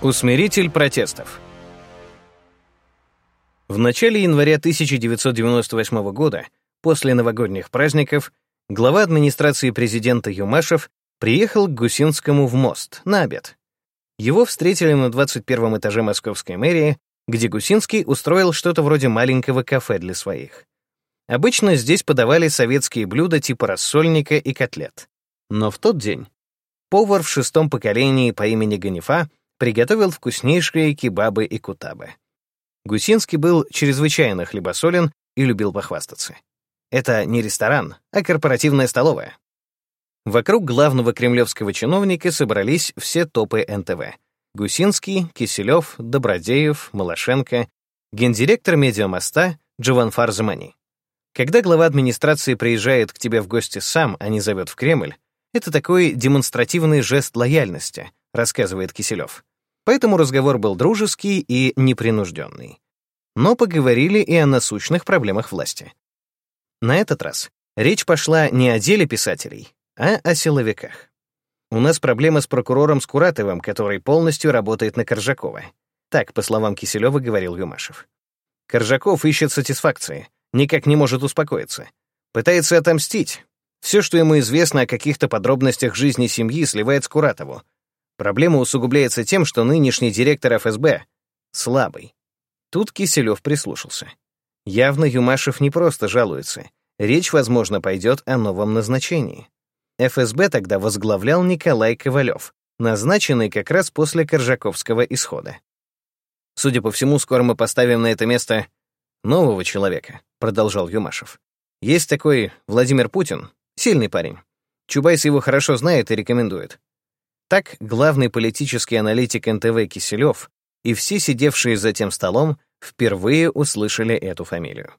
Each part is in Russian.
Усмиритель протестов. В начале января 1998 года, после новогодних праздников, глава администрации президента Юмашев приехал к Гусинскому в мост на обед. Его встретили на 21 этаже московской мэрии, где Гусинский устроил что-то вроде маленького кафе для своих. Обычно здесь подавали советские блюда типа рассольника и котлет. Но в тот день повар в шестом поколении по имени Ганифа приготовил вкуснейшие кебабы и кутабы. Гусинский был чрезвычайно хлебосолен и любил похвастаться. Это не ресторан, а корпоративная столовая. Вокруг главного кремлевского чиновника собрались все топы НТВ. Гусинский, Киселев, Добродеев, Малашенко, гендиректор медиамоста Джован Фарзамани. Когда глава администрации приезжает к тебе в гости сам, а не зовет в Кремль, это такой демонстративный жест лояльности, рассказывает Киселев. Поэтому разговор был дружеский и непринужденный. Но поговорили и о насущных проблемах власти. На этот раз речь пошла не о деле писателей, а о силовиках. У нас проблема с прокурором Скуратовым, который полностью работает на Коржакова. Так, по словам Киселева, говорил Юмашев. Коржаков ищет сатисфакции, никак не может успокоиться. Пытается отомстить. Все, что ему известно о каких-то подробностях жизни семьи, сливает Скуратову, Проблема усугубляется тем, что нынешний директор ФСБ слабый. Тут Киселев прислушался. Явно Юмашев не просто жалуется. Речь, возможно, пойдет о новом назначении. ФСБ тогда возглавлял Николай Ковалев, назначенный как раз после Коржаковского исхода. Судя по всему, скоро мы поставим на это место нового человека, продолжал Юмашев. Есть такой Владимир Путин, сильный парень. Чубайс его хорошо знает и рекомендует. Так главный политический аналитик НТВ Киселев и все сидевшие за тем столом впервые услышали эту фамилию.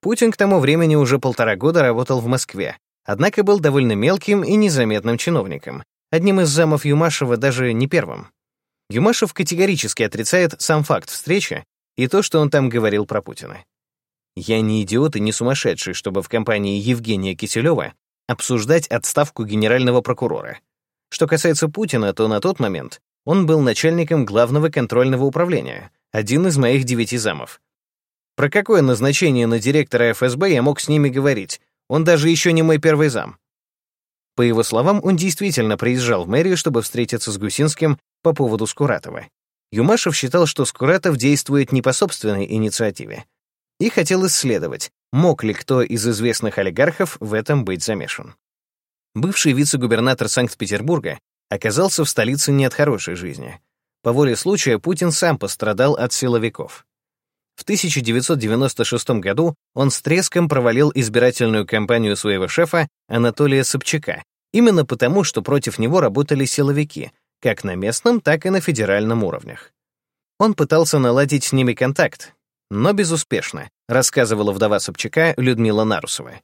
Путин к тому времени уже полтора года работал в Москве, однако был довольно мелким и незаметным чиновником, одним из замов Юмашева даже не первым. Юмашев категорически отрицает сам факт встречи и то, что он там говорил про Путина. «Я не идиот и не сумасшедший, чтобы в компании Евгения Киселева обсуждать отставку генерального прокурора», что касается Путина, то на тот момент он был начальником главного контрольного управления, один из моих девяти замов. Про какое назначение на директора ФСБ я мог с ними говорить? Он даже еще не мой первый зам. По его словам, он действительно приезжал в мэрию, чтобы встретиться с Гусинским по поводу Скуратова. Юмашев считал, что Скуратов действует не по собственной инициативе, и хотел исследовать, мог ли кто из известных олигархов в этом быть замешан. Бывший вице-губернатор Санкт-Петербурга оказался в столице не от хорошей жизни. По воле случая Путин сам пострадал от силовиков. В 1996 году он с треском провалил избирательную кампанию своего шефа Анатолия Собчака, именно потому, что против него работали силовики, как на местном, так и на федеральном уровнях. Он пытался наладить с ними контакт, но безуспешно, рассказывала вдова Собчака Людмила Нарусова.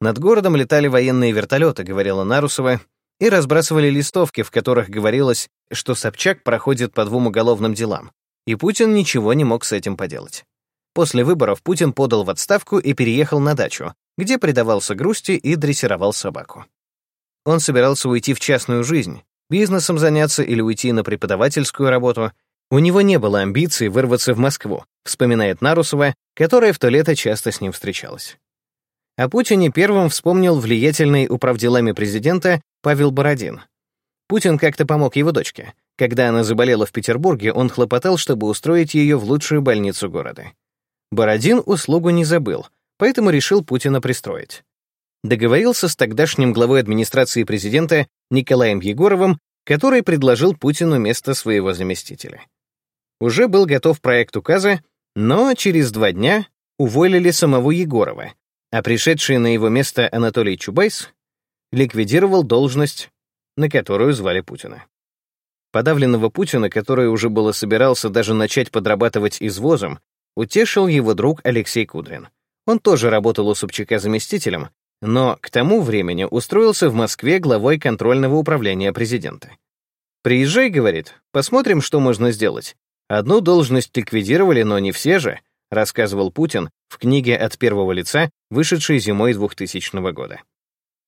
Над городом летали военные вертолеты, говорила Нарусова, и разбрасывали листовки, в которых говорилось, что Собчак проходит по двум уголовным делам, и Путин ничего не мог с этим поделать. После выборов Путин подал в отставку и переехал на дачу, где предавался грусти и дрессировал собаку. Он собирался уйти в частную жизнь, бизнесом заняться или уйти на преподавательскую работу. У него не было амбиций вырваться в Москву, вспоминает Нарусова, которая в то лето часто с ним встречалась. О Путине первым вспомнил влиятельный управделами президента Павел Бородин. Путин как-то помог его дочке. Когда она заболела в Петербурге, он хлопотал, чтобы устроить ее в лучшую больницу города. Бородин услугу не забыл, поэтому решил Путина пристроить. Договорился с тогдашним главой администрации президента Николаем Егоровым, который предложил Путину место своего заместителя. Уже был готов проект указа, но через два дня уволили самого Егорова, а пришедший на его место Анатолий Чубайс ликвидировал должность, на которую звали Путина. Подавленного Путина, который уже было собирался даже начать подрабатывать извозом, утешил его друг Алексей Кудрин. Он тоже работал у Собчака заместителем, но к тому времени устроился в Москве главой контрольного управления президента. «Приезжай», — говорит, — «посмотрим, что можно сделать. Одну должность ликвидировали, но не все же рассказывал Путин в книге от первого лица, вышедшей зимой 2000 года.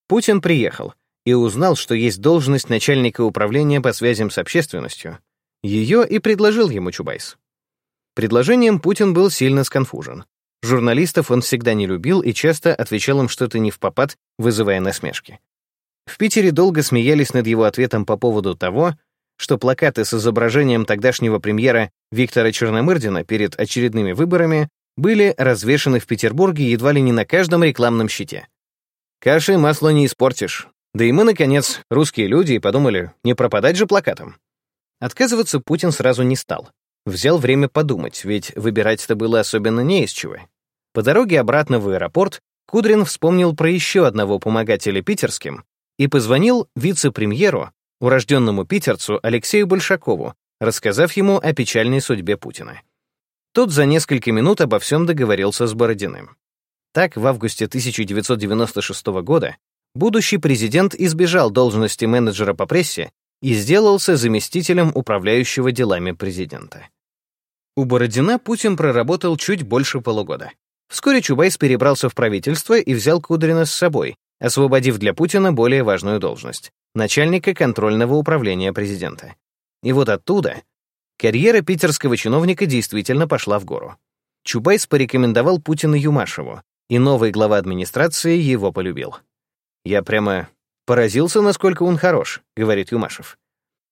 Путин приехал и узнал, что есть должность начальника управления по связям с общественностью, Ее и предложил ему Чубайс. Предложением Путин был сильно сконфужен. Журналистов он всегда не любил и часто отвечал им что-то не в попад, вызывая насмешки. В Питере долго смеялись над его ответом по поводу того, что плакаты с изображением тогдашнего премьера Виктора Черномырдина перед очередными выборами были развешаны в Петербурге едва ли не на каждом рекламном щите. Каши масло не испортишь. Да и мы, наконец, русские люди, и подумали, не пропадать же плакатом. Отказываться Путин сразу не стал. Взял время подумать, ведь выбирать-то было особенно не из чего. По дороге обратно в аэропорт Кудрин вспомнил про еще одного помогателя питерским и позвонил вице-премьеру, урожденному питерцу Алексею Большакову, рассказав ему о печальной судьбе Путина. Тот за несколько минут обо всем договорился с Бородиным. Так, в августе 1996 года будущий президент избежал должности менеджера по прессе и сделался заместителем управляющего делами президента. У Бородина Путин проработал чуть больше полугода. Вскоре Чубайс перебрался в правительство и взял Кудрина с собой, освободив для Путина более важную должность — начальника контрольного управления президента. И вот оттуда Карьера питерского чиновника действительно пошла в гору. Чубайс порекомендовал Путина Юмашеву, и новый глава администрации его полюбил. «Я прямо поразился, насколько он хорош», — говорит Юмашев.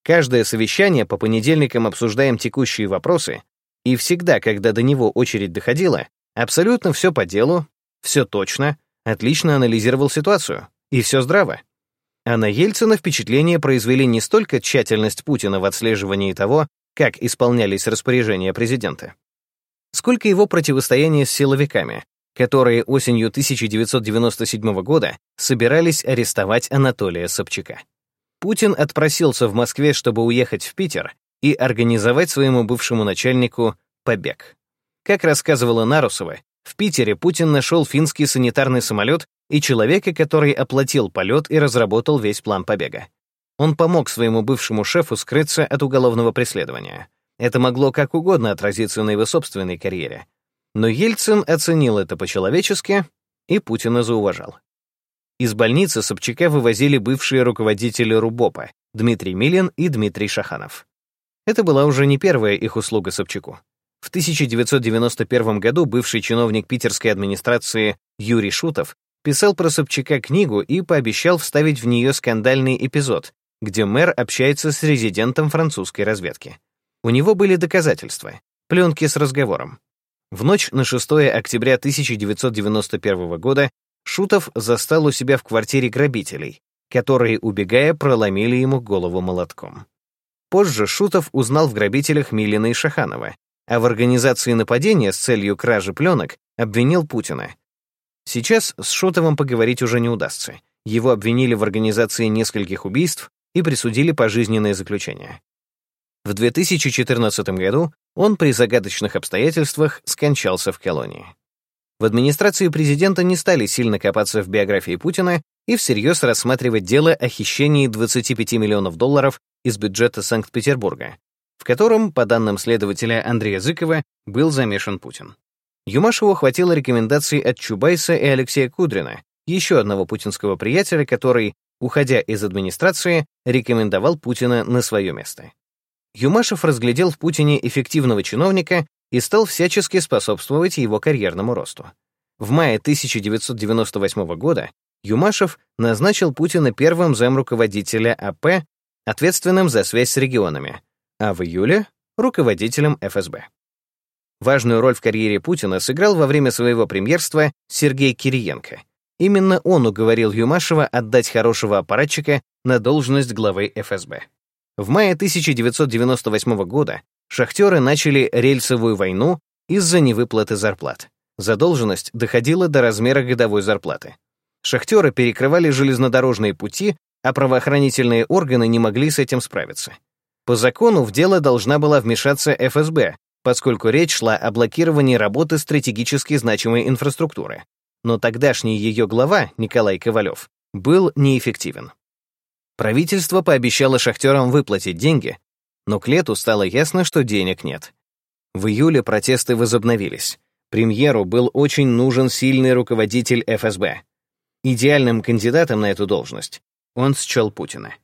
«Каждое совещание по понедельникам обсуждаем текущие вопросы, и всегда, когда до него очередь доходила, абсолютно все по делу, все точно, отлично анализировал ситуацию, и все здраво. А на Ельцина впечатление произвели не столько тщательность Путина в отслеживании того, как исполнялись распоряжения президента, сколько его противостояние с силовиками, которые осенью 1997 года собирались арестовать Анатолия Собчака. Путин отпросился в Москве, чтобы уехать в Питер и организовать своему бывшему начальнику побег. Как рассказывала Нарусова, в Питере Путин нашел финский санитарный самолет и человека, который оплатил полет и разработал весь план побега. Он помог своему бывшему шефу скрыться от уголовного преследования. Это могло как угодно отразиться на его собственной карьере. Но Ельцин оценил это по-человечески и Путина зауважал. Из больницы Собчака вывозили бывшие руководители РУБОПа Дмитрий Милин и Дмитрий Шаханов. Это была уже не первая их услуга Собчаку. В 1991 году бывший чиновник питерской администрации Юрий Шутов писал про Собчака книгу и пообещал вставить в нее скандальный эпизод, где мэр общается с резидентом французской разведки. У него были доказательства, пленки с разговором. В ночь на 6 октября 1991 года Шутов застал у себя в квартире грабителей, которые, убегая, проломили ему голову молотком. Позже Шутов узнал в грабителях Милина и Шаханова, а в организации нападения с целью кражи пленок обвинил Путина. Сейчас с Шутовым поговорить уже не удастся. Его обвинили в организации нескольких убийств и присудили пожизненное заключение. В 2014 году он при загадочных обстоятельствах скончался в колонии. В администрации президента не стали сильно копаться в биографии Путина и всерьез рассматривать дело о хищении 25 миллионов долларов из бюджета Санкт-Петербурга, в котором, по данным следователя Андрея Зыкова, был замешан Путин. Юмашеву хватило рекомендаций от Чубайса и Алексея Кудрина, еще одного путинского приятеля, который, уходя из администрации, рекомендовал Путина на свое место. Юмашев разглядел в Путине эффективного чиновника и стал всячески способствовать его карьерному росту. В мае 1998 года Юмашев назначил Путина первым замруководителя АП, ответственным за связь с регионами, а в июле — руководителем ФСБ. Важную роль в карьере Путина сыграл во время своего премьерства Сергей Кириенко — Именно он уговорил Юмашева отдать хорошего аппаратчика на должность главы ФСБ. В мае 1998 года шахтеры начали рельсовую войну из-за невыплаты зарплат. Задолженность доходила до размера годовой зарплаты. Шахтеры перекрывали железнодорожные пути, а правоохранительные органы не могли с этим справиться. По закону в дело должна была вмешаться ФСБ, поскольку речь шла о блокировании работы стратегически значимой инфраструктуры но тогдашний ее глава, Николай Ковалев, был неэффективен. Правительство пообещало шахтерам выплатить деньги, но к лету стало ясно, что денег нет. В июле протесты возобновились. Премьеру был очень нужен сильный руководитель ФСБ. Идеальным кандидатом на эту должность он счел Путина.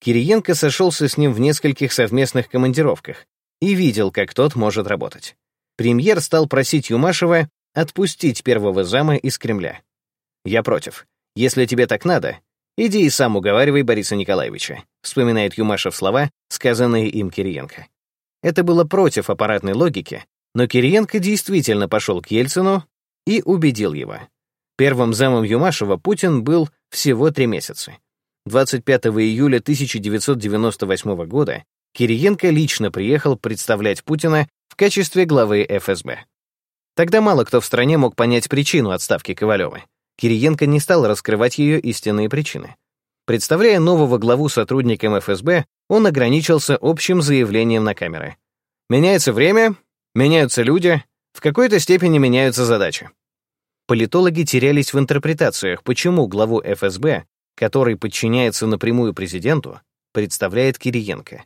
Кириенко сошелся с ним в нескольких совместных командировках и видел, как тот может работать. Премьер стал просить Юмашева отпустить первого зама из Кремля. «Я против. Если тебе так надо, иди и сам уговаривай Бориса Николаевича», вспоминает Юмашев слова, сказанные им Кириенко. Это было против аппаратной логики, но Кириенко действительно пошел к Ельцину и убедил его. Первым замом Юмашева Путин был всего три месяца. 25 июля 1998 года Кириенко лично приехал представлять Путина в качестве главы ФСБ. Тогда мало кто в стране мог понять причину отставки Ковалева. Кириенко не стал раскрывать ее истинные причины. Представляя нового главу сотрудникам ФСБ, он ограничился общим заявлением на камеры. «Меняется время, меняются люди, в какой-то степени меняются задачи». Политологи терялись в интерпретациях, почему главу ФСБ, который подчиняется напрямую президенту, представляет Кириенко.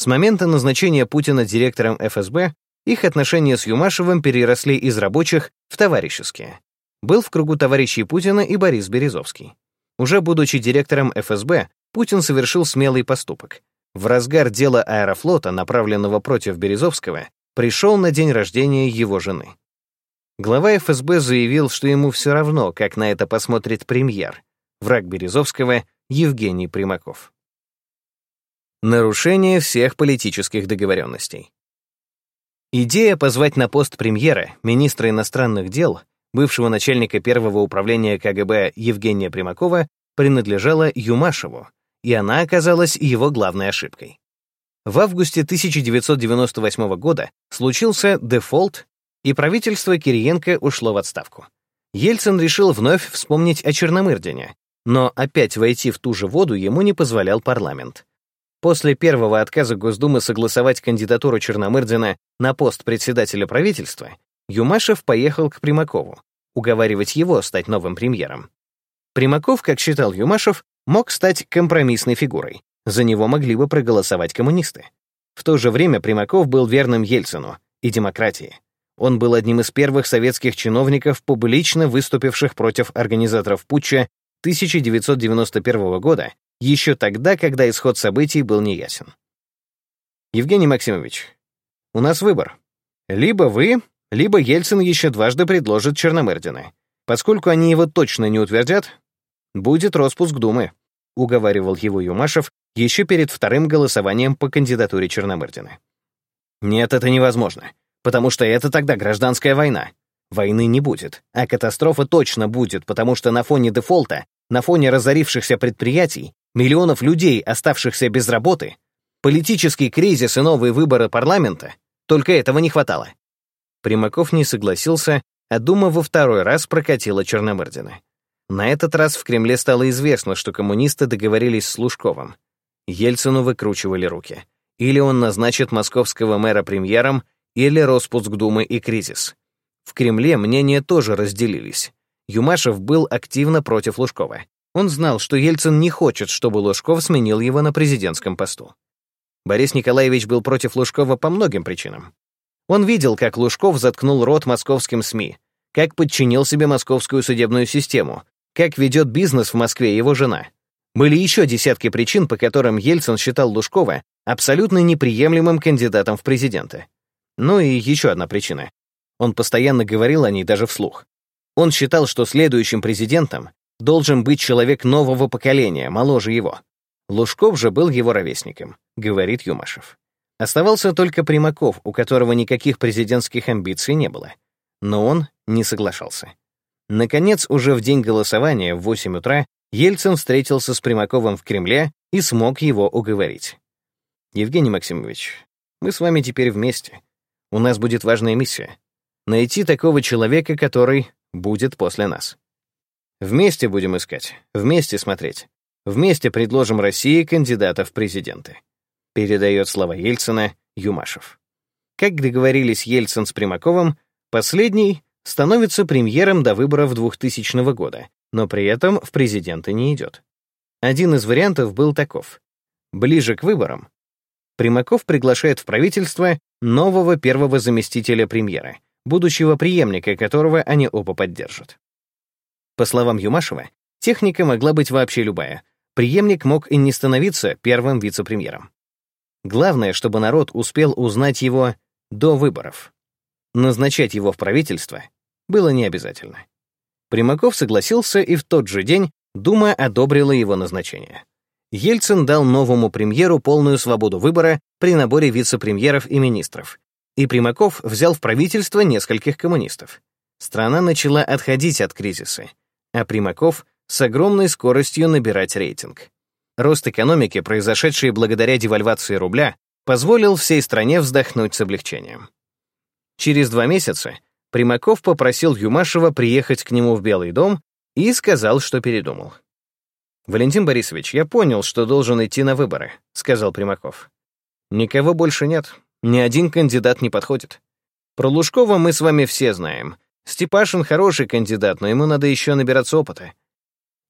С момента назначения Путина директором ФСБ их отношения с Юмашевым переросли из рабочих в товарищеские. Был в кругу товарищей Путина и Борис Березовский. Уже будучи директором ФСБ, Путин совершил смелый поступок. В разгар дела Аэрофлота, направленного против Березовского, пришел на день рождения его жены. Глава ФСБ заявил, что ему все равно, как на это посмотрит премьер, враг Березовского Евгений Примаков. Нарушение всех политических договоренностей. Идея позвать на пост премьера, министра иностранных дел, бывшего начальника первого управления КГБ Евгения Примакова, принадлежала Юмашеву, и она оказалась его главной ошибкой. В августе 1998 года случился дефолт, и правительство Кириенко ушло в отставку. Ельцин решил вновь вспомнить о Черномырдине, но опять войти в ту же воду ему не позволял парламент. После первого отказа Госдумы согласовать кандидатуру Черномырдина на пост председателя правительства, Юмашев поехал к Примакову, уговаривать его стать новым премьером. Примаков, как считал Юмашев, мог стать компромиссной фигурой. За него могли бы проголосовать коммунисты. В то же время Примаков был верным Ельцину и демократии. Он был одним из первых советских чиновников, публично выступивших против организаторов путча 1991 года еще тогда, когда исход событий был неясен. Евгений Максимович, у нас выбор. Либо вы, либо Ельцин еще дважды предложит Черномырдина. Поскольку они его точно не утвердят, будет распуск Думы, уговаривал его Юмашев еще перед вторым голосованием по кандидатуре Черномырдина. Нет, это невозможно, потому что это тогда гражданская война. Войны не будет, а катастрофа точно будет, потому что на фоне дефолта, на фоне разорившихся предприятий, миллионов людей, оставшихся без работы, политический кризис и новые выборы парламента, только этого не хватало. Примаков не согласился, а Дума во второй раз прокатила Черномырдина. На этот раз в Кремле стало известно, что коммунисты договорились с Лужковым. Ельцину выкручивали руки. Или он назначит московского мэра премьером, или распуск Думы и кризис. В Кремле мнения тоже разделились. Юмашев был активно против Лужкова. Он знал, что Ельцин не хочет, чтобы Лужков сменил его на президентском посту. Борис Николаевич был против Лужкова по многим причинам. Он видел, как Лужков заткнул рот московским СМИ, как подчинил себе московскую судебную систему, как ведет бизнес в Москве его жена. Были еще десятки причин, по которым Ельцин считал Лужкова абсолютно неприемлемым кандидатом в президенты. Ну и еще одна причина. Он постоянно говорил о ней даже вслух. Он считал, что следующим президентом должен быть человек нового поколения, моложе его. Лужков же был его ровесником, говорит Юмашев. Оставался только Примаков, у которого никаких президентских амбиций не было. Но он не соглашался. Наконец, уже в день голосования в 8 утра Ельцин встретился с Примаковым в Кремле и смог его уговорить. «Евгений Максимович, мы с вами теперь вместе. У нас будет важная миссия — найти такого человека, который будет после нас. Вместе будем искать, вместе смотреть. Вместе предложим России кандидата в президенты передает слова Ельцина Юмашев. Как договорились Ельцин с Примаковым, последний становится премьером до выборов 2000 года, но при этом в президенты не идет. Один из вариантов был таков. Ближе к выборам Примаков приглашает в правительство нового первого заместителя премьера, будущего преемника которого они оба поддержат. По словам Юмашева, техника могла быть вообще любая, преемник мог и не становиться первым вице-премьером. Главное, чтобы народ успел узнать его до выборов. Назначать его в правительство было не обязательно. Примаков согласился, и в тот же день Дума одобрила его назначение. Ельцин дал новому премьеру полную свободу выбора при наборе вице-премьеров и министров, и Примаков взял в правительство нескольких коммунистов. Страна начала отходить от кризиса, а Примаков с огромной скоростью набирать рейтинг. Рост экономики, произошедший благодаря девальвации рубля, позволил всей стране вздохнуть с облегчением. Через два месяца Примаков попросил Юмашева приехать к нему в Белый дом и сказал, что передумал. «Валентин Борисович, я понял, что должен идти на выборы», — сказал Примаков. «Никого больше нет. Ни один кандидат не подходит. Про Лужкова мы с вами все знаем. Степашин хороший кандидат, но ему надо еще набираться опыта.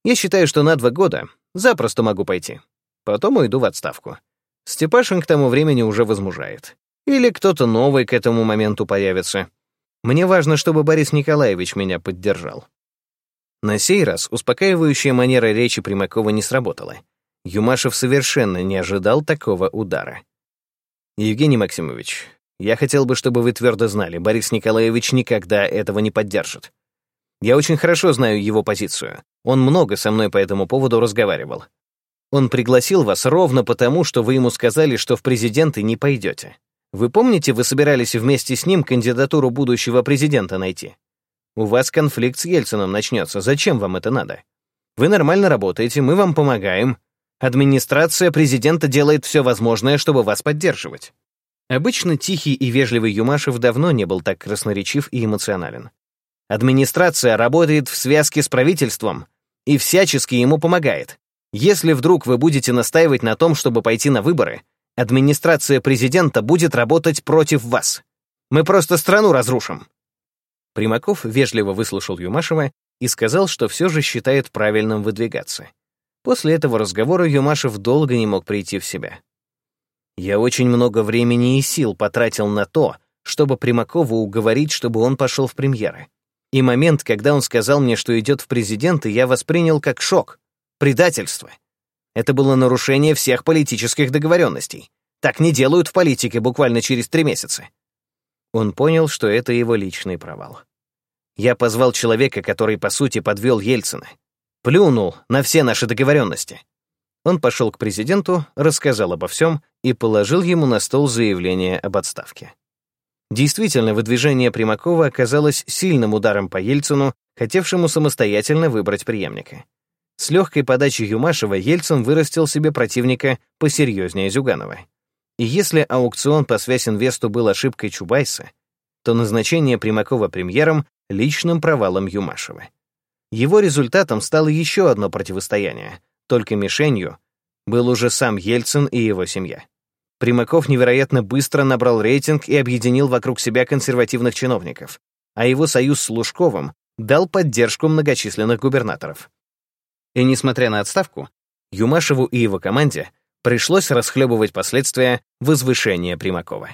Я считаю, что на два года запросто могу пойти. Потом уйду в отставку. Степашин к тому времени уже возмужает. Или кто-то новый к этому моменту появится. Мне важно, чтобы Борис Николаевич меня поддержал. На сей раз успокаивающая манера речи Примакова не сработала. Юмашев совершенно не ожидал такого удара. «Евгений Максимович, я хотел бы, чтобы вы твердо знали, Борис Николаевич никогда этого не поддержит. Я очень хорошо знаю его позицию. Он много со мной по этому поводу разговаривал. Он пригласил вас ровно потому, что вы ему сказали, что в президенты не пойдете. Вы помните, вы собирались вместе с ним кандидатуру будущего президента найти? У вас конфликт с Ельцином начнется. Зачем вам это надо? Вы нормально работаете, мы вам помогаем. Администрация президента делает все возможное, чтобы вас поддерживать. Обычно тихий и вежливый Юмашев давно не был так красноречив и эмоционален. Администрация работает в связке с правительством и всячески ему помогает. Если вдруг вы будете настаивать на том, чтобы пойти на выборы, администрация президента будет работать против вас. Мы просто страну разрушим. Примаков вежливо выслушал Юмашева и сказал, что все же считает правильным выдвигаться. После этого разговора Юмашев долго не мог прийти в себя. «Я очень много времени и сил потратил на то, чтобы Примакову уговорить, чтобы он пошел в премьеры. И момент, когда он сказал мне, что идет в президенты, я воспринял как шок, предательство. Это было нарушение всех политических договоренностей. Так не делают в политике буквально через три месяца. Он понял, что это его личный провал. Я позвал человека, который, по сути, подвел Ельцина. Плюнул на все наши договоренности. Он пошел к президенту, рассказал обо всем и положил ему на стол заявление об отставке. Действительно, выдвижение Примакова оказалось сильным ударом по Ельцину, хотевшему самостоятельно выбрать преемника. С легкой подачи Юмашева Ельцин вырастил себе противника посерьезнее Зюганова. И если аукцион по связь-инвесту был ошибкой Чубайса, то назначение Примакова премьером личным провалом Юмашева. Его результатом стало еще одно противостояние, только мишенью был уже сам Ельцин и его семья. Примаков невероятно быстро набрал рейтинг и объединил вокруг себя консервативных чиновников, а его союз с Лужковым дал поддержку многочисленных губернаторов. И несмотря на отставку, Юмашеву и его команде пришлось расхлебывать последствия возвышения Примакова.